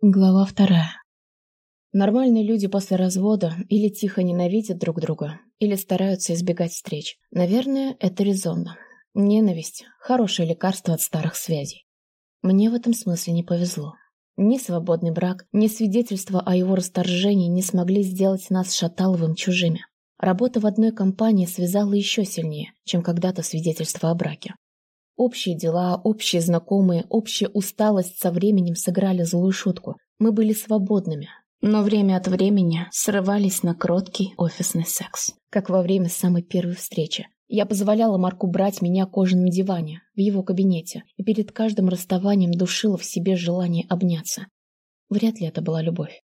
Глава вторая. Нормальные люди после развода или тихо ненавидят друг друга, или стараются избегать встреч. Наверное, это резонно. Ненависть – хорошее лекарство от старых связей. Мне в этом смысле не повезло. Ни свободный брак, ни свидетельство о его расторжении не смогли сделать нас Шаталовым чужими. Работа в одной компании связала еще сильнее, чем когда-то свидетельство о браке. Общие дела, общие знакомые, общая усталость со временем сыграли злую шутку. Мы были свободными, но время от времени срывались на кроткий офисный секс, как во время самой первой встречи. Я позволяла Марку брать меня в кожаном диване, в его кабинете, и перед каждым расставанием душила в себе желание обняться. Вряд ли это была любовь.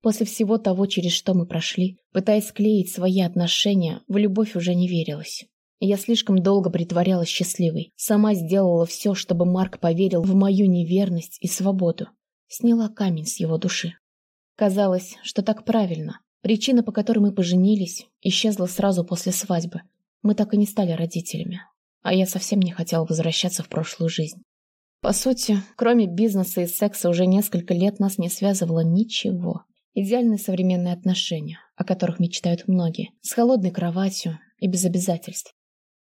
После всего того, через что мы прошли, пытаясь склеить свои отношения, в любовь уже не верилось. Я слишком долго притворялась счастливой. Сама сделала все, чтобы Марк поверил в мою неверность и свободу. Сняла камень с его души. Казалось, что так правильно. Причина, по которой мы поженились, исчезла сразу после свадьбы. Мы так и не стали родителями. А я совсем не хотела возвращаться в прошлую жизнь. По сути, кроме бизнеса и секса уже несколько лет нас не связывало ничего. Идеальные современные отношения, о которых мечтают многие, с холодной кроватью и без обязательств.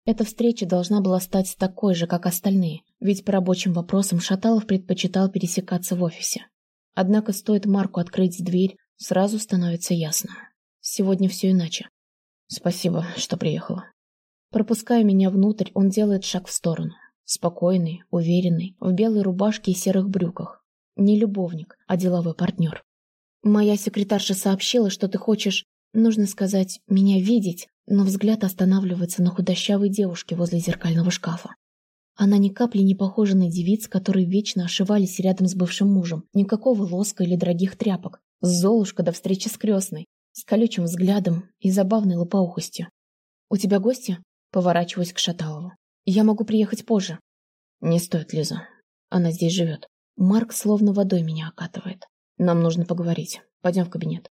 Эта встреча должна была стать такой же, как остальные, ведь по рабочим вопросам Шаталов предпочитал пересекаться в офисе. Однако стоит Марку открыть дверь, сразу становится ясно. Сегодня все иначе. Спасибо, что приехала. Пропуская меня внутрь, он делает шаг в сторону. Спокойный, уверенный, в белой рубашке и серых брюках. Не любовник, а деловой партнер. Моя секретарша сообщила, что ты хочешь, нужно сказать, меня видеть, но взгляд останавливается на худощавой девушке возле зеркального шкафа. Она ни капли не похожа на девиц, которые вечно ошивались рядом с бывшим мужем. Никакого лоска или дорогих тряпок. Золушка до встречи с крестной. С колючим взглядом и забавной лопоухостью. «У тебя гости?» Поворачиваюсь к Шаталову. «Я могу приехать позже». «Не стоит, Лиза. Она здесь живет». Марк словно водой меня окатывает. «Нам нужно поговорить. Пойдем в кабинет».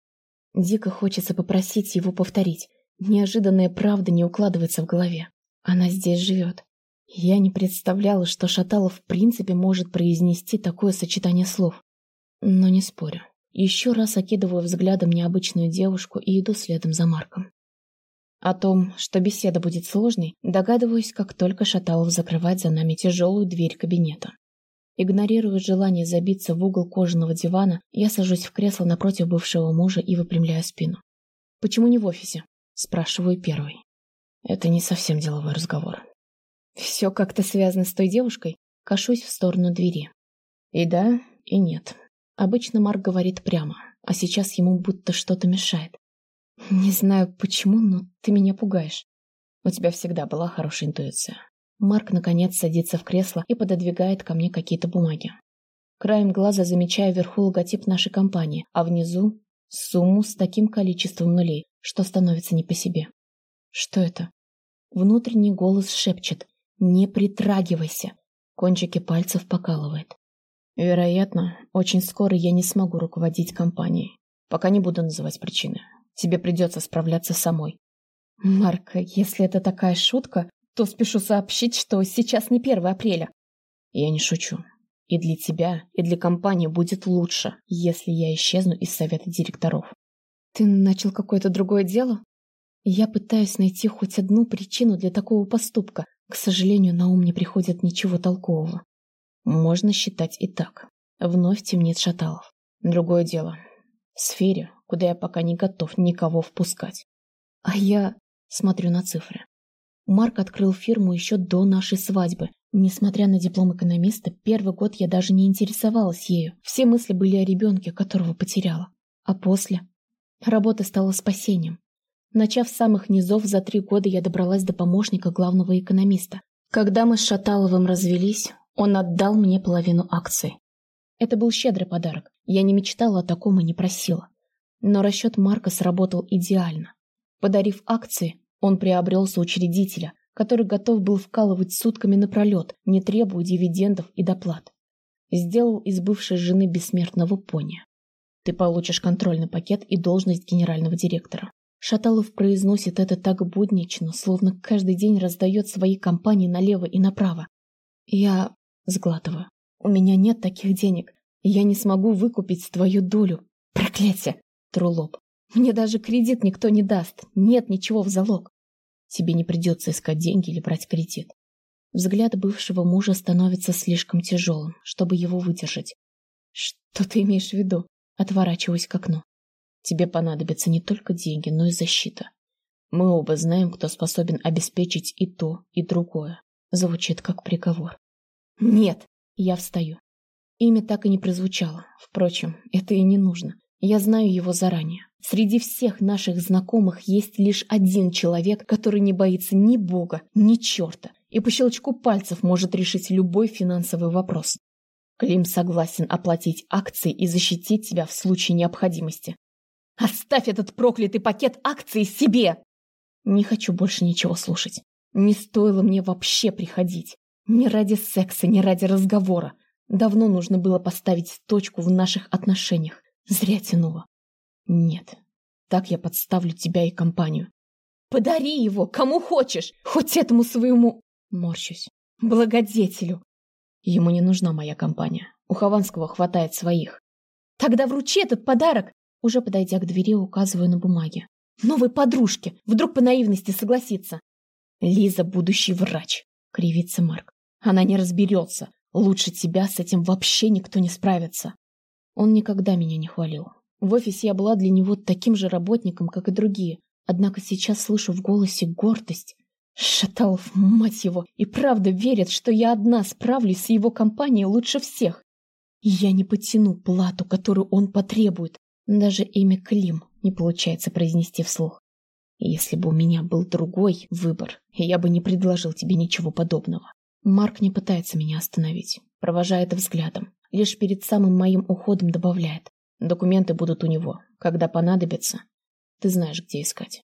Дико хочется попросить его повторить. Неожиданная правда не укладывается в голове. Она здесь живет. Я не представляла, что Шаталов в принципе может произнести такое сочетание слов. Но не спорю. Еще раз окидываю взглядом необычную девушку и иду следом за Марком. О том, что беседа будет сложной, догадываюсь, как только Шаталов закрывает за нами тяжелую дверь кабинета. Игнорируя желание забиться в угол кожаного дивана, я сажусь в кресло напротив бывшего мужа и выпрямляю спину. «Почему не в офисе?» Спрашиваю первый. Это не совсем деловой разговор. Все как-то связано с той девушкой? Кашусь в сторону двери. И да, и нет. Обычно Марк говорит прямо, а сейчас ему будто что-то мешает. Не знаю почему, но ты меня пугаешь. У тебя всегда была хорошая интуиция. Марк, наконец, садится в кресло и пододвигает ко мне какие-то бумаги. Краем глаза замечаю вверху логотип нашей компании, а внизу — сумму с таким количеством нулей, что становится не по себе. Что это? Внутренний голос шепчет «Не притрагивайся!» Кончики пальцев покалывает. Вероятно, очень скоро я не смогу руководить компанией. Пока не буду называть причины. Тебе придется справляться самой. Марка, если это такая шутка, то спешу сообщить, что сейчас не 1 апреля. Я не шучу. И для тебя, и для компании будет лучше, если я исчезну из совета директоров. Ты начал какое-то другое дело? Я пытаюсь найти хоть одну причину для такого поступка. К сожалению, на ум не приходит ничего толкового. Можно считать и так. Вновь темнит Шаталов. Другое дело. В сфере, куда я пока не готов никого впускать. А я смотрю на цифры. Марк открыл фирму еще до нашей свадьбы. Несмотря на диплом экономиста, первый год я даже не интересовалась ею. Все мысли были о ребенке, которого потеряла. А после Работа стала спасением. Начав с самых низов, за три года я добралась до помощника главного экономиста. Когда мы с Шаталовым развелись, он отдал мне половину акций. Это был щедрый подарок. Я не мечтала о таком и не просила. Но расчет Марка сработал идеально. Подарив акции, он приобрел соучредителя, который готов был вкалывать сутками напролет, не требуя дивидендов и доплат. Сделал из бывшей жены бессмертного пони. Ты получишь контрольный пакет и должность генерального директора. Шаталов произносит это так буднично, словно каждый день раздает свои компании налево и направо. Я сглатываю. У меня нет таких денег. Я не смогу выкупить твою долю. Проклятие! Тру лоб. Мне даже кредит никто не даст. Нет ничего в залог. Тебе не придется искать деньги или брать кредит. Взгляд бывшего мужа становится слишком тяжелым, чтобы его выдержать. Что ты имеешь в виду? Отворачиваюсь к окну. Тебе понадобятся не только деньги, но и защита. Мы оба знаем, кто способен обеспечить и то, и другое. Звучит как приговор. Нет, я встаю. Имя так и не прозвучало. Впрочем, это и не нужно. Я знаю его заранее. Среди всех наших знакомых есть лишь один человек, который не боится ни бога, ни черта, и по щелчку пальцев может решить любой финансовый вопрос. Клим согласен оплатить акции и защитить тебя в случае необходимости. Оставь этот проклятый пакет акций себе! Не хочу больше ничего слушать. Не стоило мне вообще приходить. Ни ради секса, ни ради разговора. Давно нужно было поставить точку в наших отношениях. Зря тянуло. Нет, так я подставлю тебя и компанию. Подари его, кому хочешь, хоть этому своему... Морщусь. Благодетелю. Ему не нужна моя компания. У Хованского хватает своих. Тогда вручи этот подарок. Уже подойдя к двери, указываю на бумаге. Новой подружке. Вдруг по наивности согласится. Лиза будущий врач. Кривится Марк. Она не разберется. Лучше тебя с этим вообще никто не справится. Он никогда меня не хвалил. В офисе я была для него таким же работником, как и другие. Однако сейчас слышу в голосе гордость. Шаталов, мать его, и правда верит, что я одна справлюсь с его компанией лучше всех. Я не потяну плату, которую он потребует. Даже имя Клим не получается произнести вслух. Если бы у меня был другой выбор, я бы не предложил тебе ничего подобного. Марк не пытается меня остановить, провожает взглядом. Лишь перед самым моим уходом добавляет. Документы будут у него. Когда понадобится, ты знаешь, где искать.